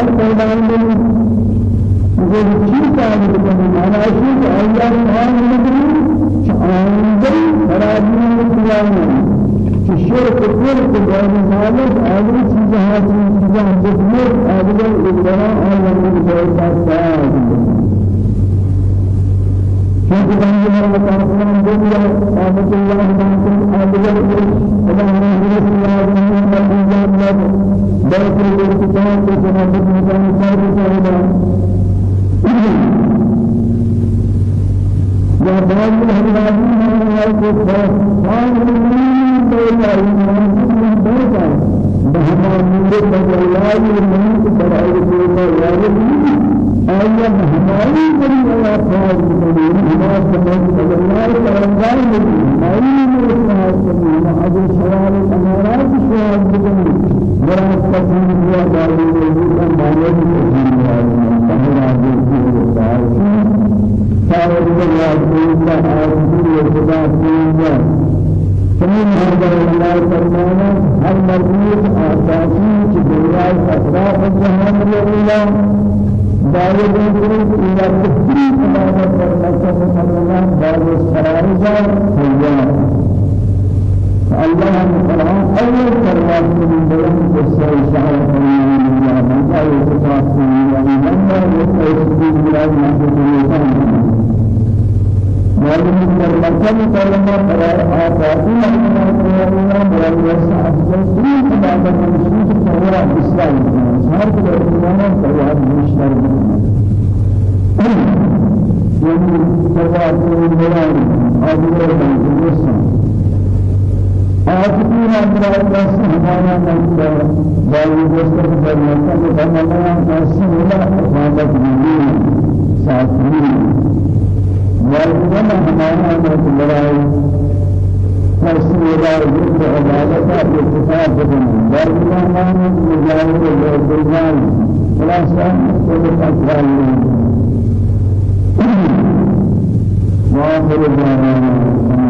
سوال پیدا ہوئی مجھے چیز آئی کہ مانا ہے کہ اللہ سبحانہ خرابی اللہ کے بارے میں كيف تنزل الله الدنيا قامت الله بانكم أبدا وما نزل الله من الإنجاب بارك الله الكتاب وسنة المكان سائر سائدا يا قالوا من بين المنافقين بيتا بهما من الله من سرائر الله آیا ہماری بڑی آفات بنی ہمارا سمجھ اللہ تعالی نے ہماری میں سوال کرنا ہمارے سوال امارات سوال بڑا تفصیل ہوا دارو نے ہمارے تفصیل ہوا ہمارا جو سوال سارے اللہ تعالی آج خدا کی سمين هذا الله فرمانا هر مرضی آساسی کی دنیا اطراف جہان اللہ دارد الجنود إلى تفكير تماما فرمسة مسلمان بعد السرائزة سيئة الله القرآن أول فرمان من بلد قصة شهر فرمان الله من لا يتفاق يعني من لا يتفاق بلا يحدث الإنسان ومن فرمان فرمان قرار آفاقي من فرمان ولا يسعد جسد تماما من سورة الإسلام هر کدوم ایمان فریاد مشتر یعنی فریاد میان آدیگر میگویسن آخری نمبر دست نمبر باقی دوستوں کو بنانا ہے بنانا ایسی ملا حفاظت اتفاق بنا بارك الله دعوانا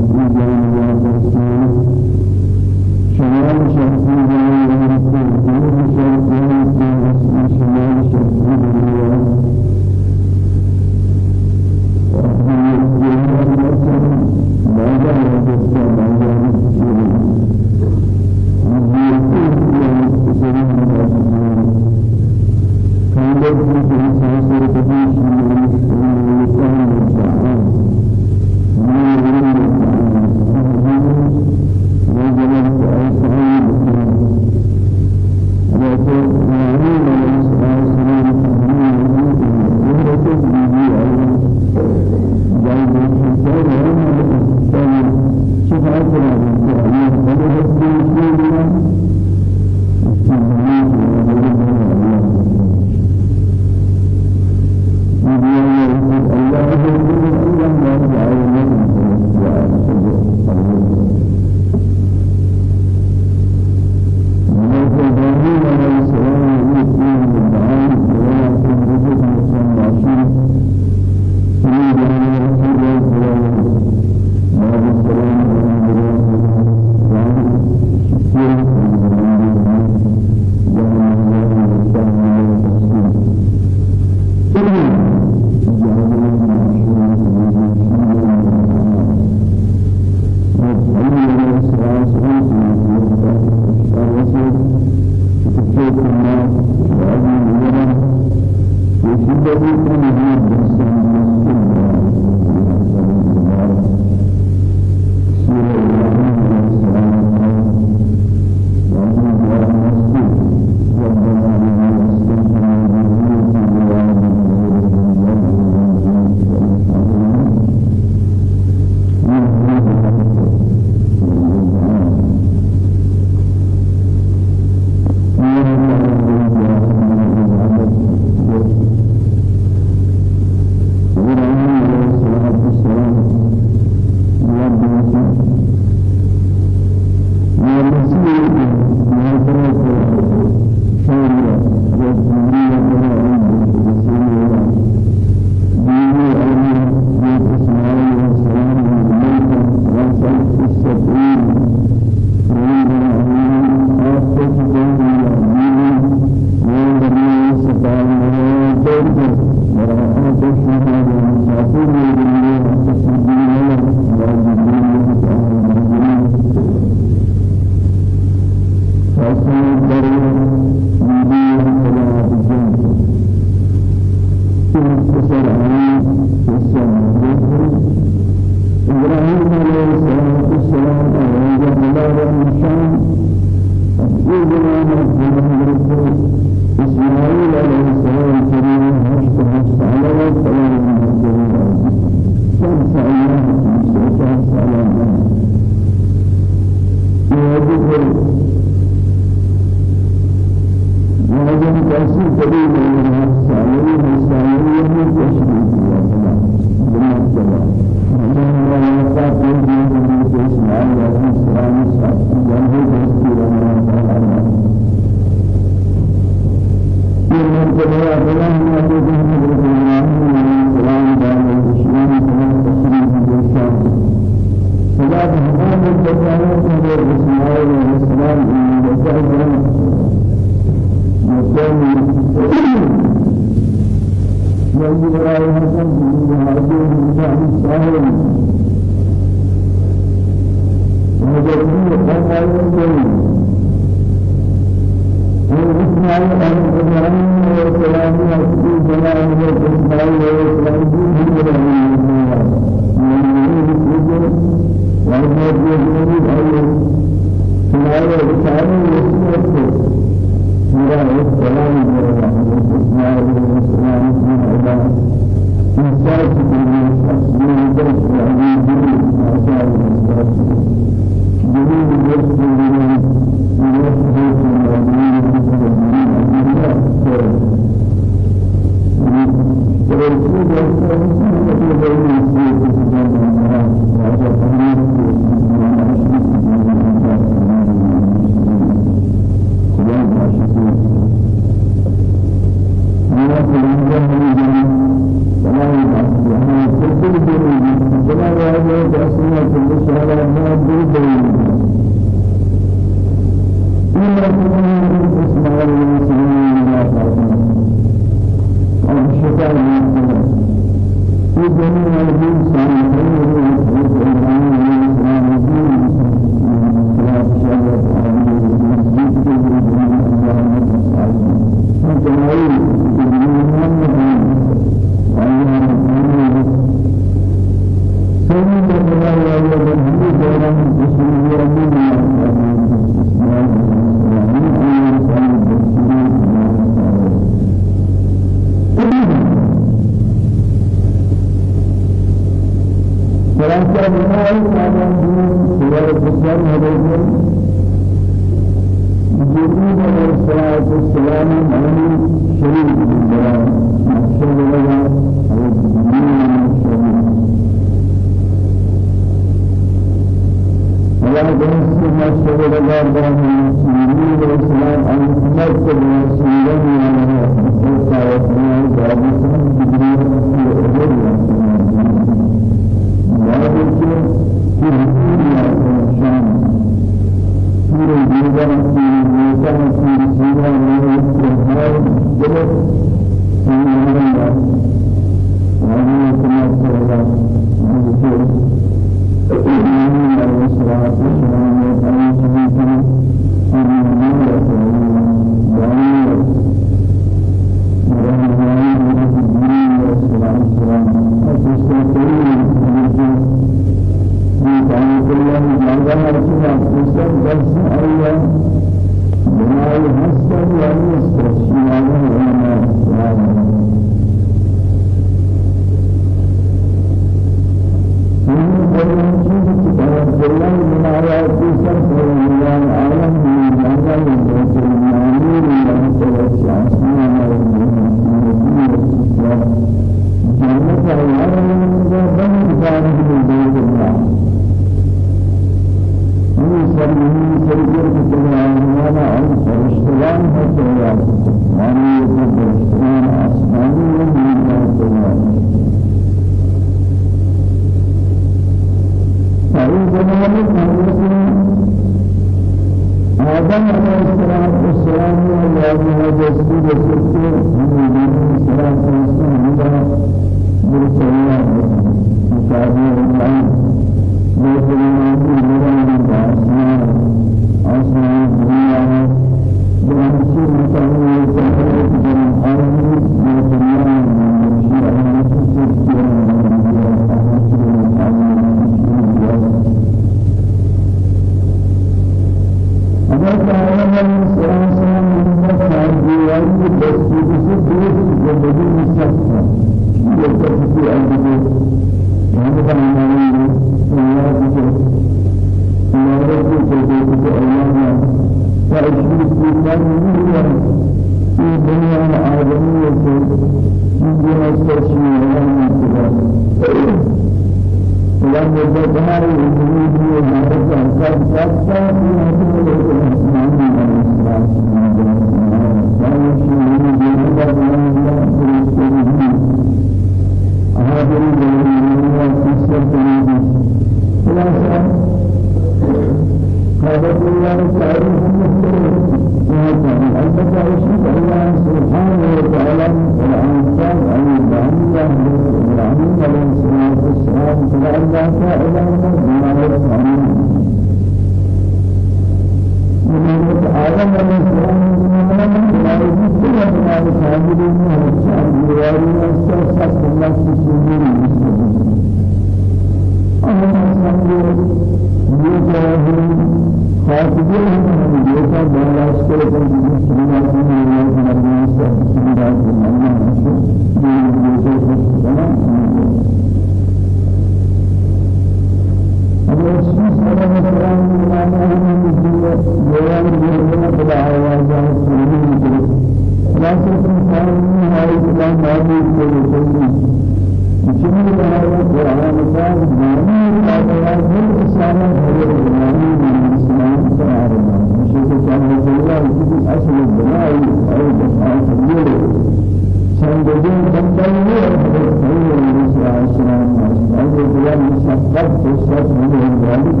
الشرط منهم ذلك.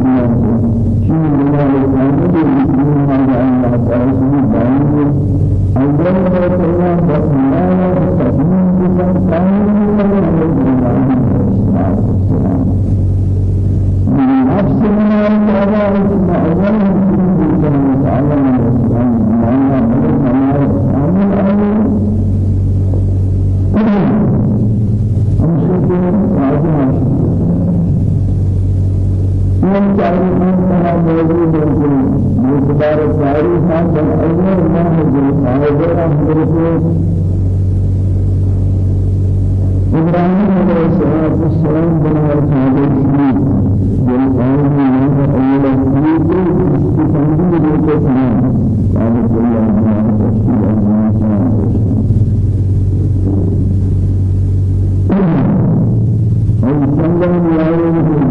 تعريفات كما موجود من كبار التعريفات الأول منهج القاعدة أحضرته إبراهيم عليه الصلاة والسلام بنى القاعدة الشريف بالقاعدة من أول الشريف استفندي بالكثير قال الله تعالى تشكيل الله تعالى ويسلم عليه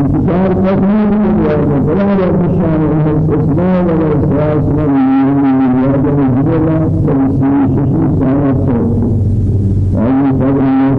انتشار تقليل وبلاد الشام والاستسلام والاسراس والميلاد الجبلة تمثيل شخص سنة صوت وعلى قدر الناس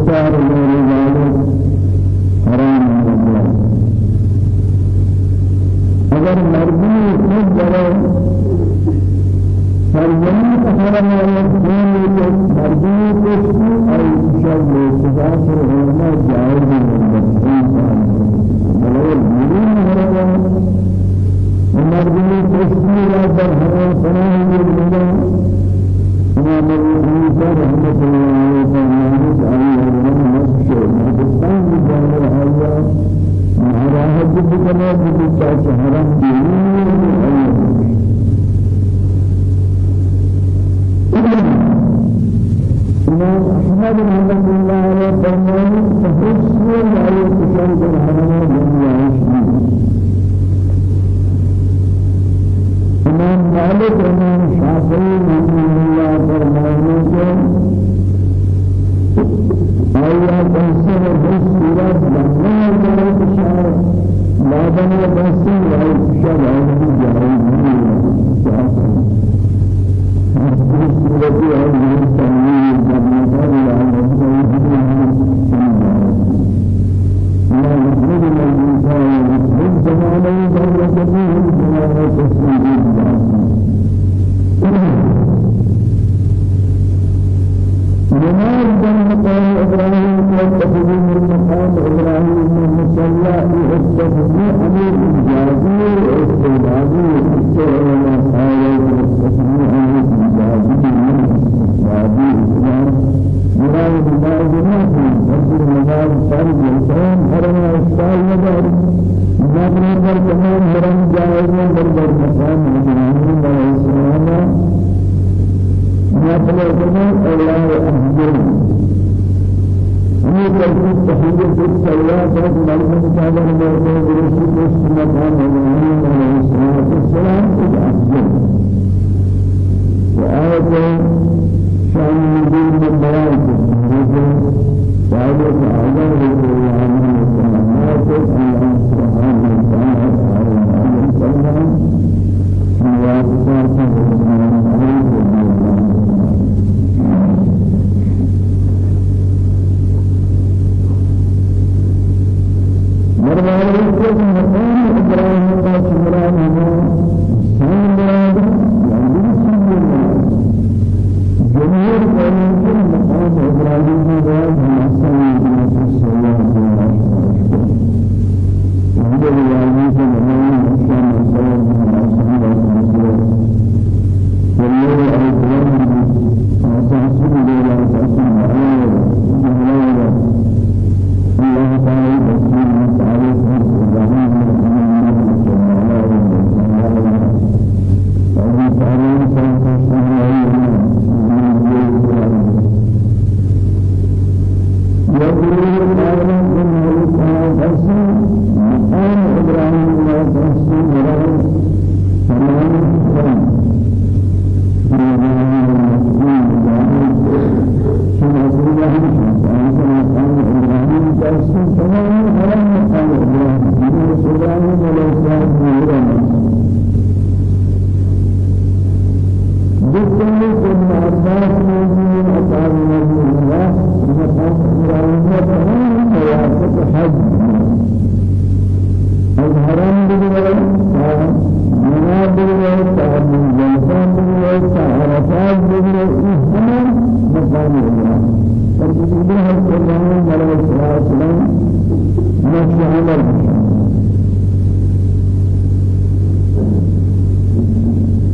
رفتار غير ذلك حرام الله اگر مرضی خود جرے فرزند حرام الله دین کے مرضی کو اور شر میں سزا سے ہونا جائز نہیں بلکہ مرضی حرام مرضی کشتی را در حرام سنائیں گے امام ابو حنیفہ رحمۃ اللہ علیہ یا مہاراحت بکنے کی چاہتے ہیں حرم إمام احمد رحمت اللہ علیہ فرمائے على علیہ کشن جن حرم دنیا إمام مالک امام شافعی رحمت اللہ فرمائے کہ أيها الإنسان بالسورة لما جاءت الشعر لا بنا بالسورة الشعر هذه جاهزة السورة هذه التنوير بالنظر إلى الإنسان لا يجوز الإنسان يجوز زمانه لا يجوز زمانه تسليم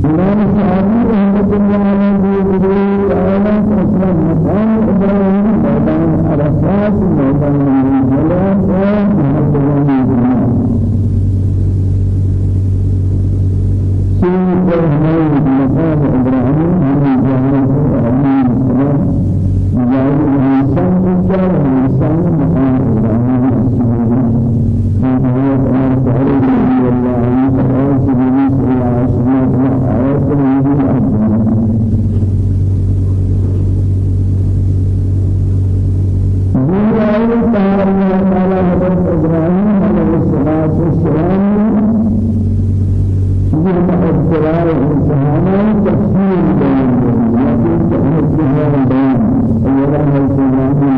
الإمام الشعبي رحمة الله پیغمبران صلی اللہ علیہ وسلم مقام ابراہیم میدان عرفات میدان ملال اور محبوبان تعالى الله تعالى حضرت إبراهيم عليه الصلاة والسلام يوم أبتلاء الإنسان تفسير بيان لكن تحمل بها البيان أولا الإسلام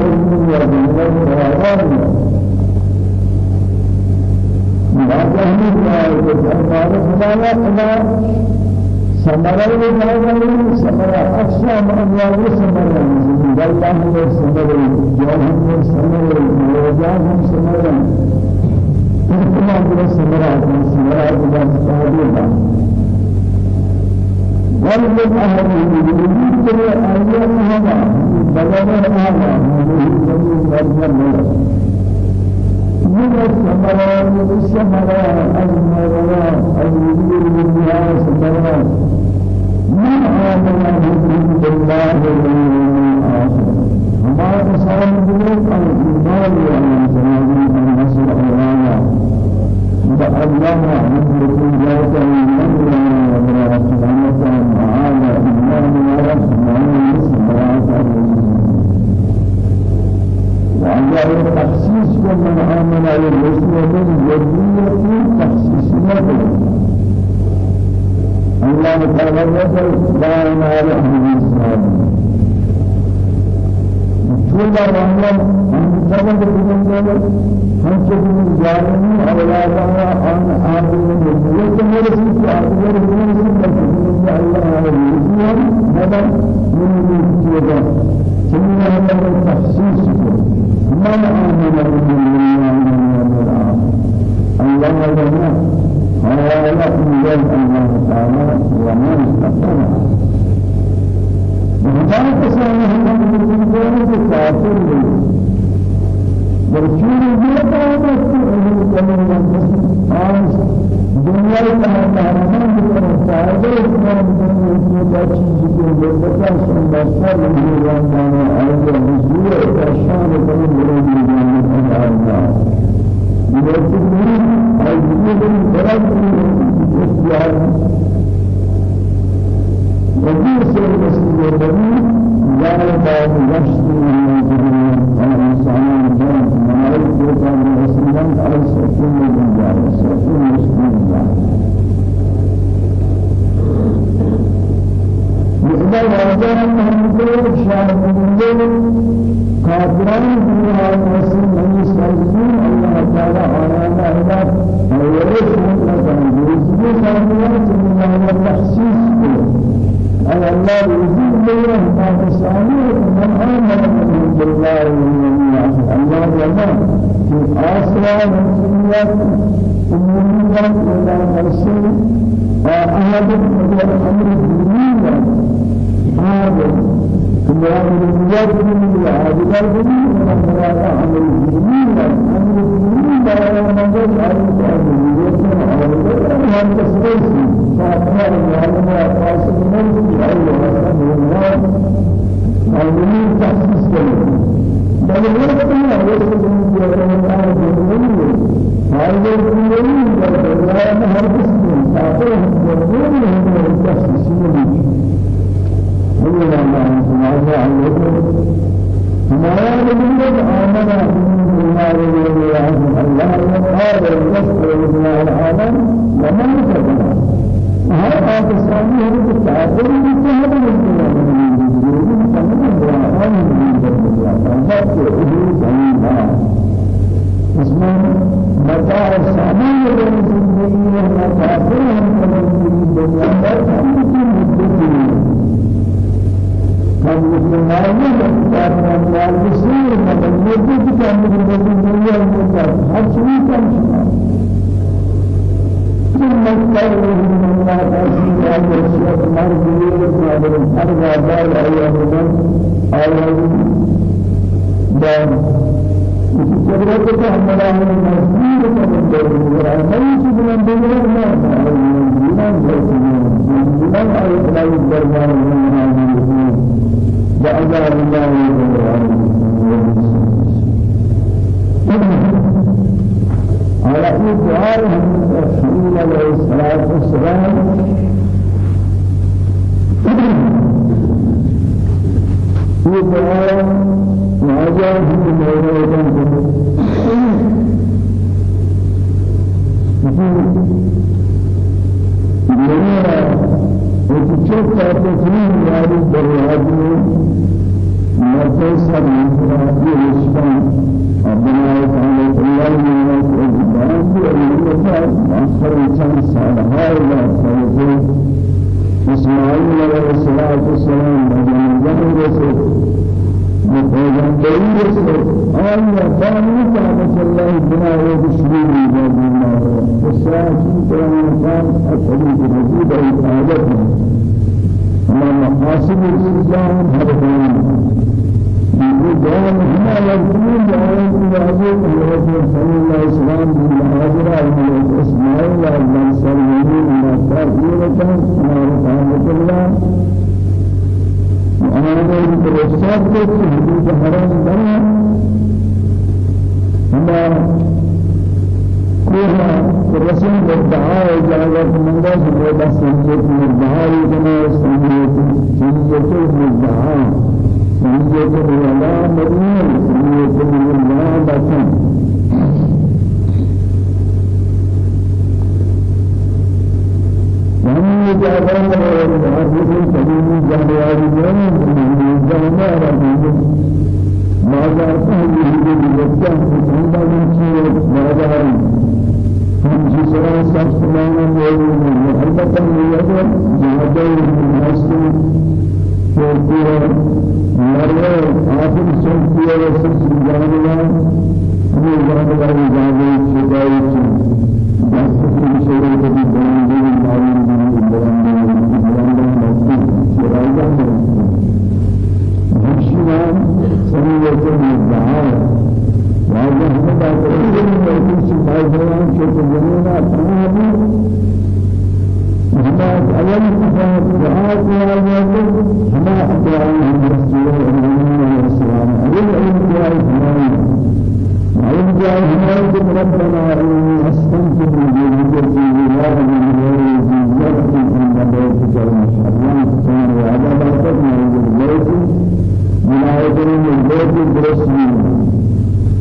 من الدنيا والآخرة ما تهمل ما تهمل سمرة لله سمرة أقصى ما الله سمرة الله هو سمرة جاه هو سمرة وجاه هو سمرة إنما هو سمرة سمرة الله تعالى ولد أهل المدينة أيامها بدل الأعلى من السماوات السماوات Thank you. چیز کی بتا سمجھتا نہیں جانتا ہے المنظور شان من كافران دنيا مسلم من سلسل الله تعالى آيانا إلى ويرش من الجنة سبحانه وتعالى تخصيص أي الله يزيد الله ما تسامح من بالله واليوم الله جل في آسرا مسلمات أمورات إلى مرسل أحد من الأمر الديني هذا كما الرجال من العادات من المراد عن الدين أمر الدين لا ينبغي أن يكون هذا تسويس فأكثر العلماء قاسمين في أي وقت من الله علمين تحسيس كلمة بل الوقت ما يوصل من جهة الدين هذا الدين لا يهرب اسمه فأكثر الدين من التحسيس كل ما سمعنا عنه همارا من آمنا بالله والله الله قال يسر من العالم وما كذب هذا الكافر بسهل من اسمه متاع السامي من الدنيا متاع الدنيا من مسلمانوں میں کافر مال بسیر مگر یہ بھی کہ ہم نے دنیا میں ہر چیز کا شکار ثم استغفر من الله تعالى وسلم مرضي وصابر أرجع دار أيام أيام دار جبرت کا ہمارا مجبور کر دے رہا ہے نہیں کہ بلند دے رہا ہے ایمان ہے ایمان ہے اللہ دربار میں وعذاب الله على أي دعاء رسول عليه الصلاة والسلام في دعاء وعجاب من مولانا وتشوف تفسير هذه الدرجات مركز سبحانه وتعالى ربنا تعالى الله من الجبال والمكان أكثر من سنة هذا سنة إسماعيل عليه الصلاة والسلام وجمع رسول رسول آية ثانية كانت الله بنا وبشرين الله والساعة كان كان أشهد بوجود الحاجة ما مقاصد الإسلام هذا جان هنا يكون جان يجوز الله صلى الله عليه وسلم بالحاضرة من إسماعيل بن سليمان من تأثير كان رحمة الله أنا بالرسالة في حدود حرام بنا هما كوها الرسول الدعاء جاءت من ذا سبب سنجت الدعاء كما سنجت سنجت الدعاء سنية الولاء مدين سنية الولاء بطن يجابون ويجابون سبيل جابوا من جامع ربهم ما جاءته يهود بجسد سندا من شيء ما جاء هم جسرا سبحانه وتعالى البته يجب جهاد المسلم شوقية مرة آخر شوقية وسط جانبا هو جانبا جانبا شدائي بس في شيء كذي من الشيء جوان شيء جنونا تمام هذا أول كتاب دعاء هما أدعى رسول الله السلام عليه الأنبياء هما الأنبياء هما ربنا إني أسكنت في جنتي الله من غير زيادة من بيتك المحرم سبحانه وتعالى باركنا من البيت من آية من البيت برسمه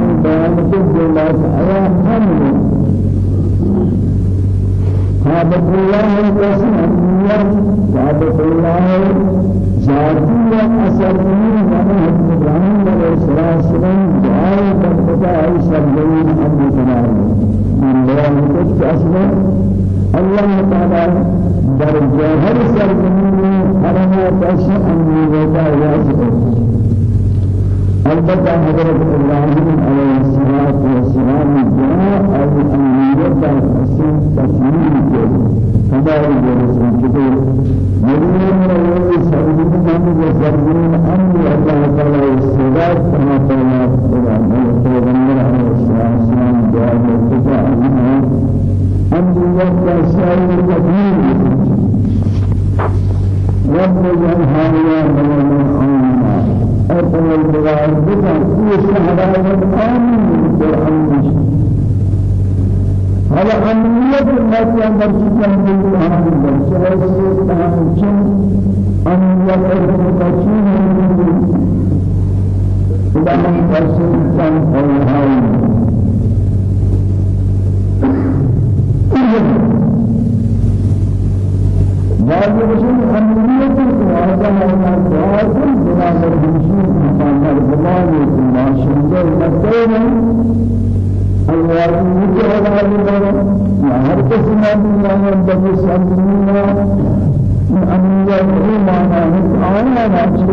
من بيان الجلال أيا حمد كعبة الله القسم الدنيا كعبة الله ذاتية أثر من زمان إبراهيم عليه السلام دعاء بنتا أي سبحان أبو جلال من بيان كتب أصلا الله تعالى در جوهر سرزمین حرمات اشیاء انیوتا واسطه البته حضرت ابراهیم علیه الصلاة والسلام جاء أو انیوتا اسم تسلیم کے خبر جرسن چکے مدینہ میں وہ سرزمین میں سرزمین امن اللہ تعالی استعداد کما تعالی پیغمبر علیہ السلام دعا کرتا ہے انبیاء کا سائر تکمیل رب جل من آمنا أرسل البلاد بك في شهداء آمن بالقرآن هذا أمنية التي أمرتكم بالله بالسلسل تهمشن أمنية التي إذا من ترسل كان أولهاي واجب أمنية ما دعاء بلا مرجوشين مقام البلاد ما شنجر مكتوبا الواجب مجرد هذا يا هر قسم من الله سبحانه أمنية ما نحن آنا نحن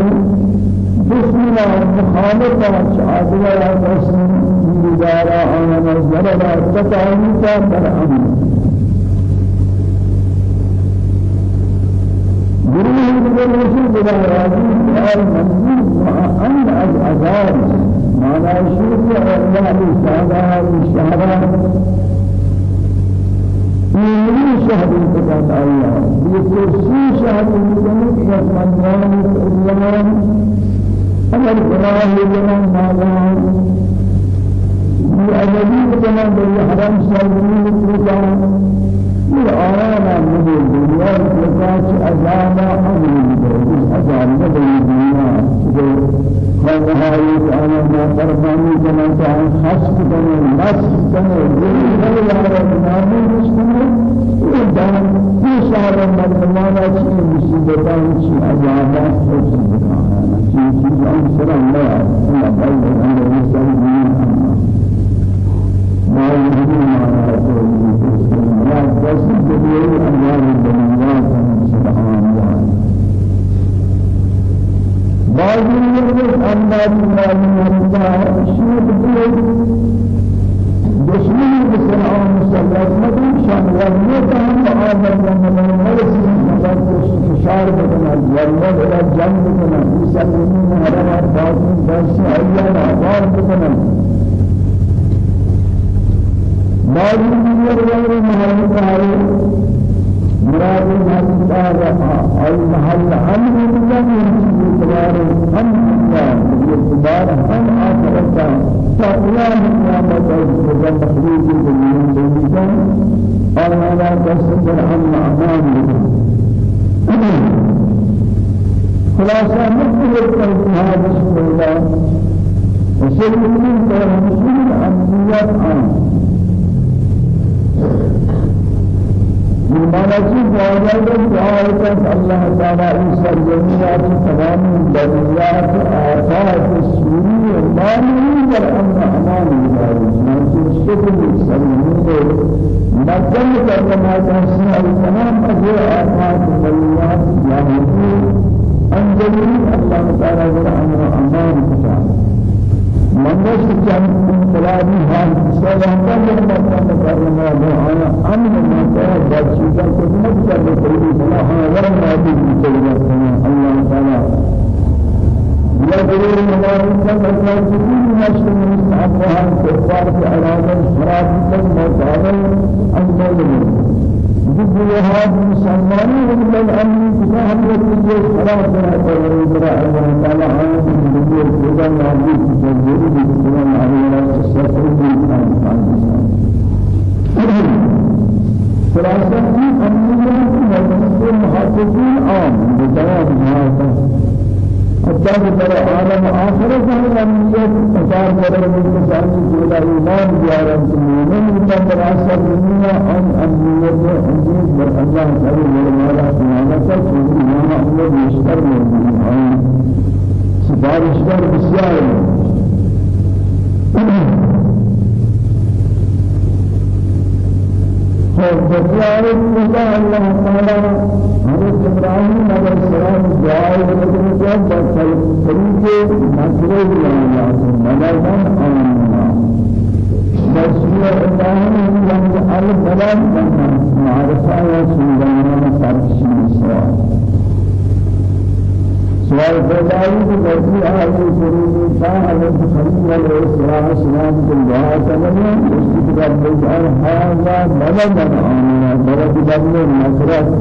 بسم الله مخالفة شعبنا بسم بدارا آنا نزل تتعلم كبر أمن گروه دیگر رسول بلا اور منظور مع ان العذاب معنى شرك الله سادة الشهران من شهر الكتاب الله بكرسي شهر الجنة يسمعون الإسلام أمر الله لمن ماذا بأجل كما بالحرم سلمي الإسلام آيانا من الدنيا لكاش أزاما أمر أزام من الدنيا خواهي تعالى ما فرماني كما تعالى خصف كما نصف كما جل وعلا نامي مشكلة إذن في شهر مرمانا شيء مصيبتان شيء أزاما سبحانه شيء شيء أنصر الله الله أن يسلمين يهدي ما يقول بس جميع أنواع الدنيات سبحان الله بعض الجنة الجنة الناس غير محل تعالى مراد محل تعالى أي محل أمر الله اعتبار هم الله اعتبار هم آخرتا فأولاد قيامة الجزاء تخريج من بينكم أو لا تصدر عن أعمالكم خلاصة مثل هذا بسم الله وسلم من الأنبياء بمعنى چیز واجب دعایت الله تعالی این سرزمینات تمام دنیات آفات سوری مانی در امن أمان می‌دارد چنانچه شکل سرزمین مکن کرنا تحسین تمام از آفات دنیات انجلی الله تعالی سلامة من مكرمة بها أمن ما كان بشيء كذب كذب كذب صلاح ورنا بكذب الله تعالى يقول الملائكة المسجدين نشر مستحقها كفار في أرادة الصلاة لما تعالى المؤمنين جد هذا مسلمان من الأمن كتاب يقول الصلاة على الله تعالى عام من الجزء الذي تجد بالسلام عليه الصلاة خلاصة أمنية مجلس المحققين عام بجواب هذا حتى ترى عالم آخرة الأمنية أثار ترى من سعي جل إيمان جارا من تنظر أثر الدنيا أن أمنية أمنية بر الله تعالى ولا سبحانه وتعالى ما أمر يشتر من سفارش كر بسيار فبسيار الله الله تعالى حضرت ابراہیم علیہ السلام کرتے ہیں بس طریقے مسئلے اللہ مددن آمنا بسم ابراہیم لم البلد معرفہ یا سنگانا سرشی سوال سوال پیدایی کی غلطی آئی شروع تا حضرت خلیل علیہ السلام کے دعا کرنے اس کی کتاب بجار حاضر مددن آمنا بلد بدل نصرت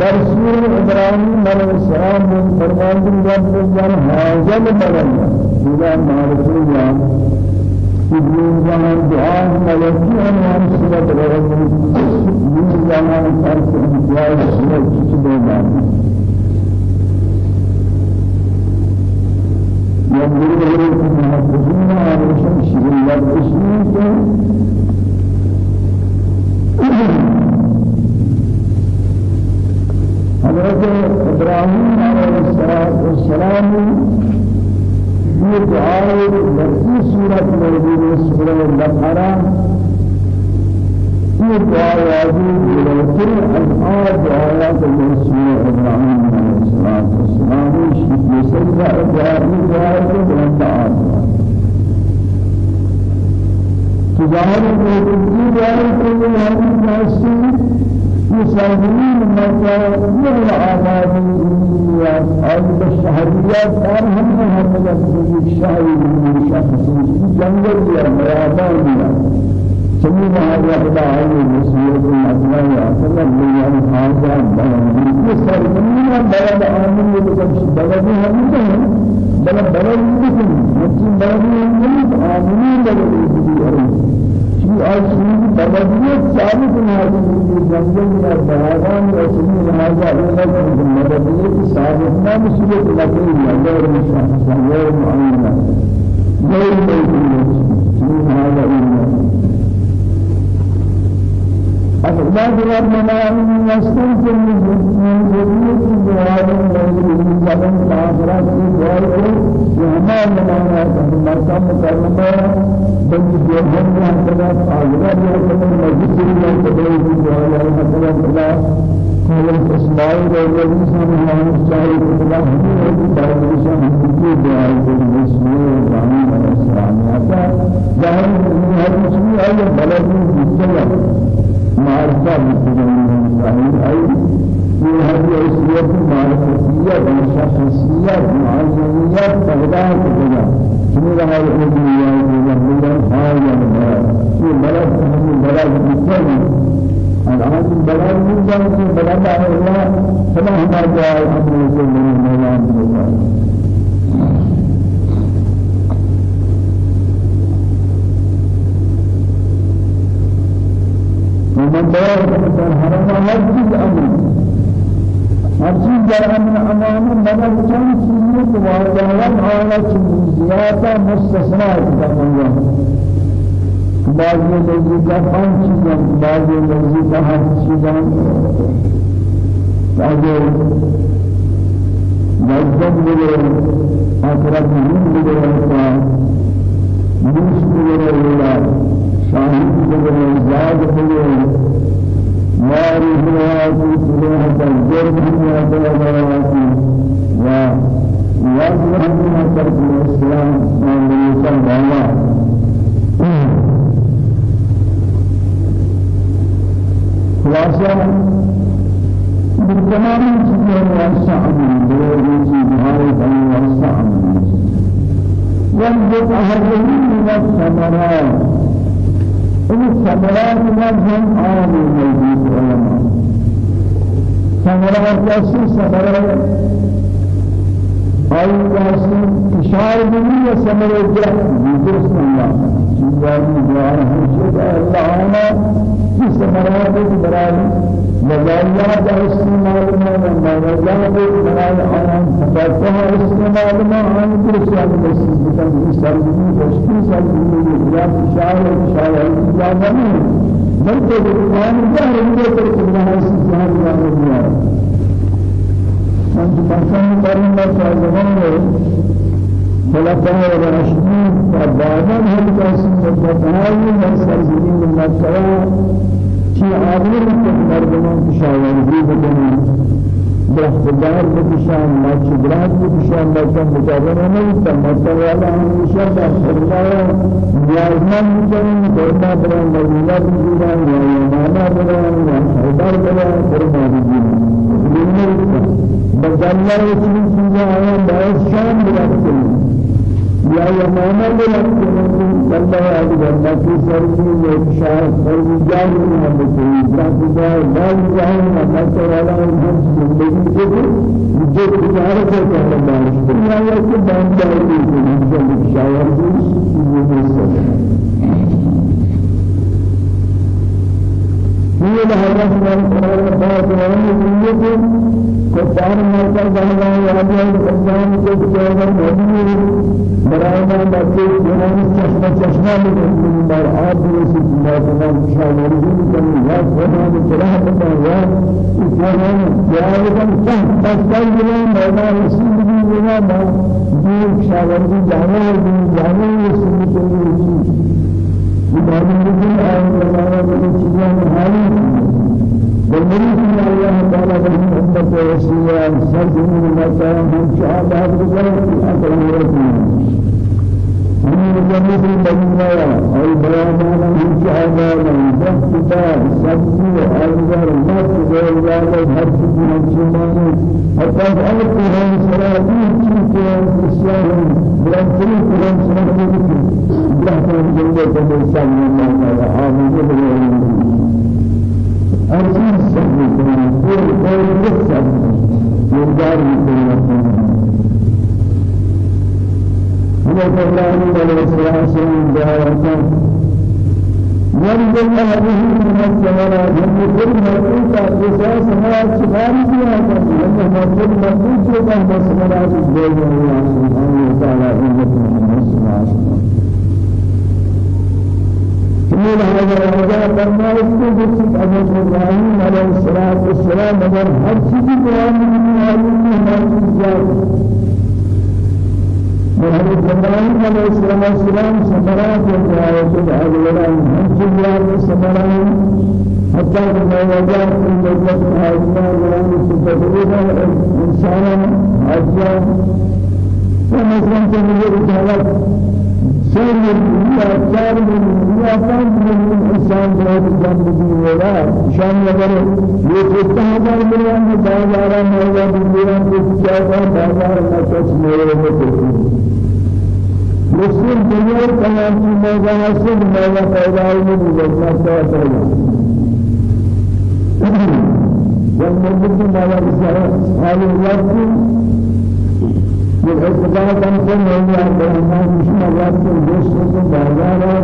در سور إبراهيم عليه السلام من فرمان رب جل حاجل بلد إلى معرفة إبن زمان دعاء ملكي أنوان سورة رب من زمان فرق انتواء سورة سبحانه ينظر إليكم محفظين على شمس الله اسمه حضرت ابراہیم علیہ السلام یہ دعائے لفظی صورت موجود ہے سورہ البقرہ یہ دعائے آجی بلکل الآن دعایات سورہ ابراہیم علیہ السلام شکل سجدہ ابراہیم دعائے کے بلند آتا مسلمين مكة من العبادية أو الشهريات أرهم هذا الشهر من شخص جنگل يا ميادان سمي هذا إلى علم مسيرة الأسماء أصلا من هذا بلد يسرمين بلد آمن يتكلم بلد هم بلد بلد يمكن مسلم بلد يمكن آمنين بلد أشياء بدنية ثابت هذه الجنجل يا بهذا وسمي هذا إلا بدنية ثابت ما مسؤولية لكن غير مشخص غير معينة غير موجودة سمي هذا إلا أسباب الرحمن يستنزل من ذرية الجواب الذي من زمن الآخرة في ذلك وما لنا مكان مكرمة بل جهنم هكذا آخرة هكذا مجلس هكذا الجواب هكذا كذا قال إسماعيل الذي سمع الشاهد كذا هم بعد الشيء في بسم الله الرحمن الرحيم هذا ظاهر من هذا الشيء أي بلد من معرفة بالتجمع أي في هذه الأسئلة معرفتية وشخصية معينية تغدار كذا شنو هذا الأمنية وجميلة هذا في بلد هم بلد مسلم الآن بلد من جانب بلد على الله فما هم جاء الأمر من الله ومن دار حرم هر چیز امن هر چیز در امن أمان مگر چند چیزی که واجبان آیا چیزیاتا مستثنا کنند بعض نزدیک پنج چیزان بعض نزدیک هفت چیزان بعض مجد بگیر اقرب نیم بگیر نیش بگیر شاهد بگیره زاد بگیره ماری حیاتی سلوح تجرب حیاتی و واجب من ترك الإسلام من يسمى الله خلاصة بالتمام واسع من دور واسع من ينبت أهله من الثمرات إن الثمرات مجهم عام موجود علماء ثمرات أصل ثمرات أي أصل إشارة من ثمرات بجسم الله. جواني جوان حجة الله في ثمرات برای مجالات استعمال ما مجالات برای آن فتوى استعمال ما آن درسان مسجد کن سرزمین دشتی سرزمین یا شاعر شاعر یا نمی بلکه آن جهر میده پر کنه استعمال یا نمی من پسند کردم با زمان خلفاء الراشدين وبعدهم هم قاسم الفتاوي من سرزمين مكة شيء عادل مردمان تشاوري بدنا برخدار بکشان ماچ برات بکشان ماچ مجابر نہیں تمتا والا ہمیشہ فرمایا نیازمند بکنی دوما بران مدینہ بگیران یا یمانا بران یا حیدر بران فرمانی بگیران بجاننا رسول چیزیں آیا باعث شام برات کریں یا یمانا عز وجل في سرقي وشاهد فرد جاهل من بسوي جاهل جاهل جاهل جاهل ما كسر ولا هم زندگی کو جو تجارت ہے اللہ دنیا یا کہ بان جاہل کی جو شاعر کی هي لهذا القرآن بعد وهم كفار مركز الله وعليه الإسلام كفار مدينة برانا بكي جنان چشمة چشمة من آب رسول الله تمام شاور جن كم يا فلان جراه بنا يا فلان جراه بنا كم جنان ميدان رسول الله ما جيل شاور جن جانا جن جانا رسول الله إبراهيم بن آدم الله من بيانا من شاء الله بحث سجن أنظر مكة وإياه هر شيء من شيء حتى ألف قرآن سرائي شيء إسلام بلانتري قرآن سرائي بلانتري جنة الإنسان من الله آمين أرسل سبب كل كل سبب يدار كل هو الله عليه الصلاة والسلام ينزل هذه من الثمرات من كل مرء كأساس سماوات سفاري فيها لأن مرء مرء جدا بسماوات الدنيا الله سبحانه وتعالى إنك من السماوات من هذا الرجاء کو جس حضرت ابراہیم علیہ الصلوۃ والسلام اگر ہر چیز قرآن میں معلوم ہے ہر چیز جائے حضرت ابراہیم علیہ السلام سمرات تو اگر ہر چیز جائے سمرات حتى ما وجدت من جزء هذا القرآن سبحانه إنسانا عجزا ومثلا تنظر رسالة سر الدنيا سر الدنيا كان من الإنسان ذات جنب ولا شان نظر يفتح الدنيا من بازار ما هو الدنيا كتجاه بازار ما تسمعه مسلم دنيا كمان في مجال سر ما فائدة. من سوى والمجد ما هو حال الوقت والإثبات أن كل يوم يعلم مش مرات الجسد بازار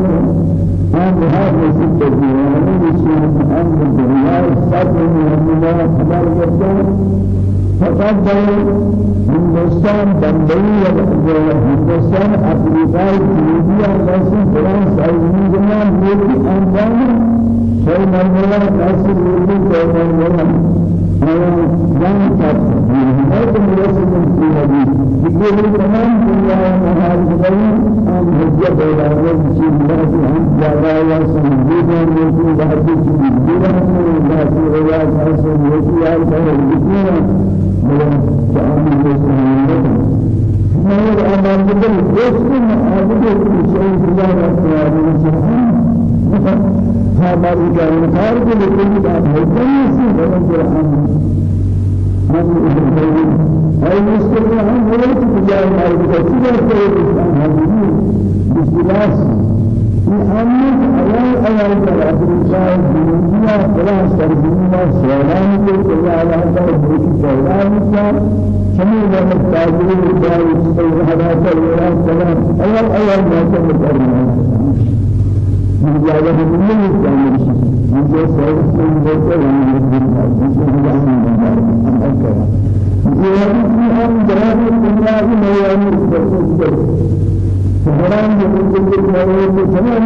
هم هذا ستة ديوان يسمى أمر الدنيا الصبر من الله خبر جدا فقد هندوستان بمبئی هندوستان افریقای جنوبی آسیا فرانس ایران جنان ملکی انجام شاید مرملا کسی ملکی کوئی مرملا جان تمام ومحال جبري أن هجة بيلانا بشيء الله عن جادا يا سنجيدا يسوع بعد شيء جيدا من بعد رواية حسن يسوع على خير بكنا من تعامل يسوع دوست معاذ کے شيء خدا کا سوال ہے کے لیے بات ہے کہ اسی بلند قرآن ہم اے مستقبل ہم وہ تجار مال کو تجار کو ہم بسم الله محمد أول أول ثلاث رجال دنيا فلا سردنيا سلام كل على هذا البيت سلام كان شمي من التاجر رجال سيد هذا سلام سلام أول أول ما تمتعنا من جاهه من الإسلام من جاهه سيد سيد سلام من الإسلام جاهه من جاهه الدنيا من يوم سهران جبل جبل كارو تمام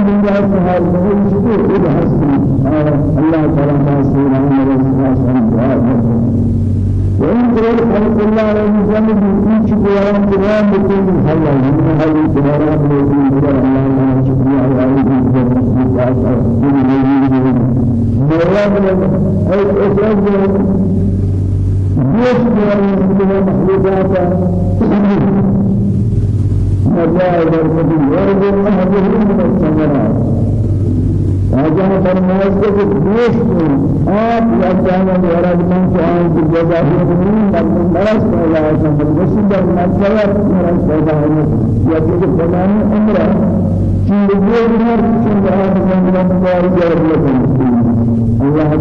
دنيا سهار بهل شكر إذا حسن الله تعالى ما سيرا من رسول الله صلى الله عليه وسلم وإن قرر خلق الله عليه وسلم بإن شكرا قرآن بكل الله من هذه سهرا بلوكي قرر الله تعالى شكرا عليه وسلم أي أسرد جيش من المخلوقات مجاز الرجل ورد أهله من الثمرات راجع فرمائش کے دوش میں آپ یا جانا ورد من سوال کی جگہ ہے من مرض پیدا مرض پیدا ہے یا کہ فلان عمر چیز راہ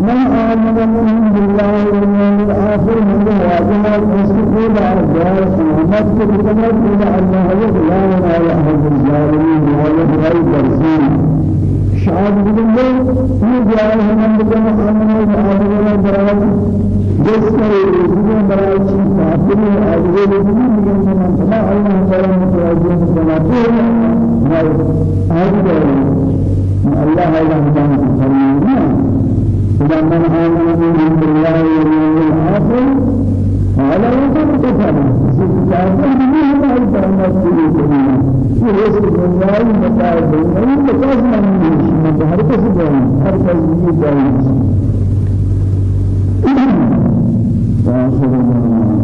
من آمن منهم بالله واليوم الآخر من واجب المسلمين على جهة سلامت بكمل إلى الله لا على أحد الظالمين ولا غير برسين شاهد بالله في جاء من بكم آمن وآمن براد جس کے رسول براد چیز کافر آدھے لوگوں نے من سنا الله تعالی متوجہ سناتے ہیں آدھے الله الله تعالی فرمایا إذا من آمن بالله واليوم الآخر قال وقد كفر كافر به ما يتعمد به كلمة ورزق الدنيا متاع الدنيا متاع من متاع هر كس جاي هر كس جاي وآخر